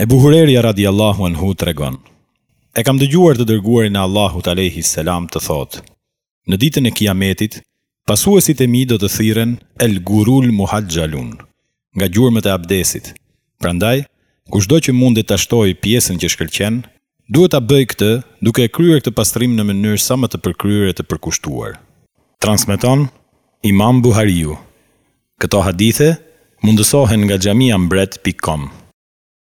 Ebu Hurerja radijallahu anhu tregon, E kam dëgjuar të Dërguarin e Allahut alejhi selam të thotë, Në ditën e Kijametit, pasuesit e mi do të thirren El Gurul Muhaxhalun, nga gjurmët e abdesit, prandaj, kushdo që mundet ta shtojë pjesën që shkëlqen, duhet ta bëjë këtë duke e kryer këtë pastrim në mënyrë sa më të përkryer e të përkushtuar. Transmeton Imam Buhariu. Këto hadithe mundësohen nga xhamiambret.com.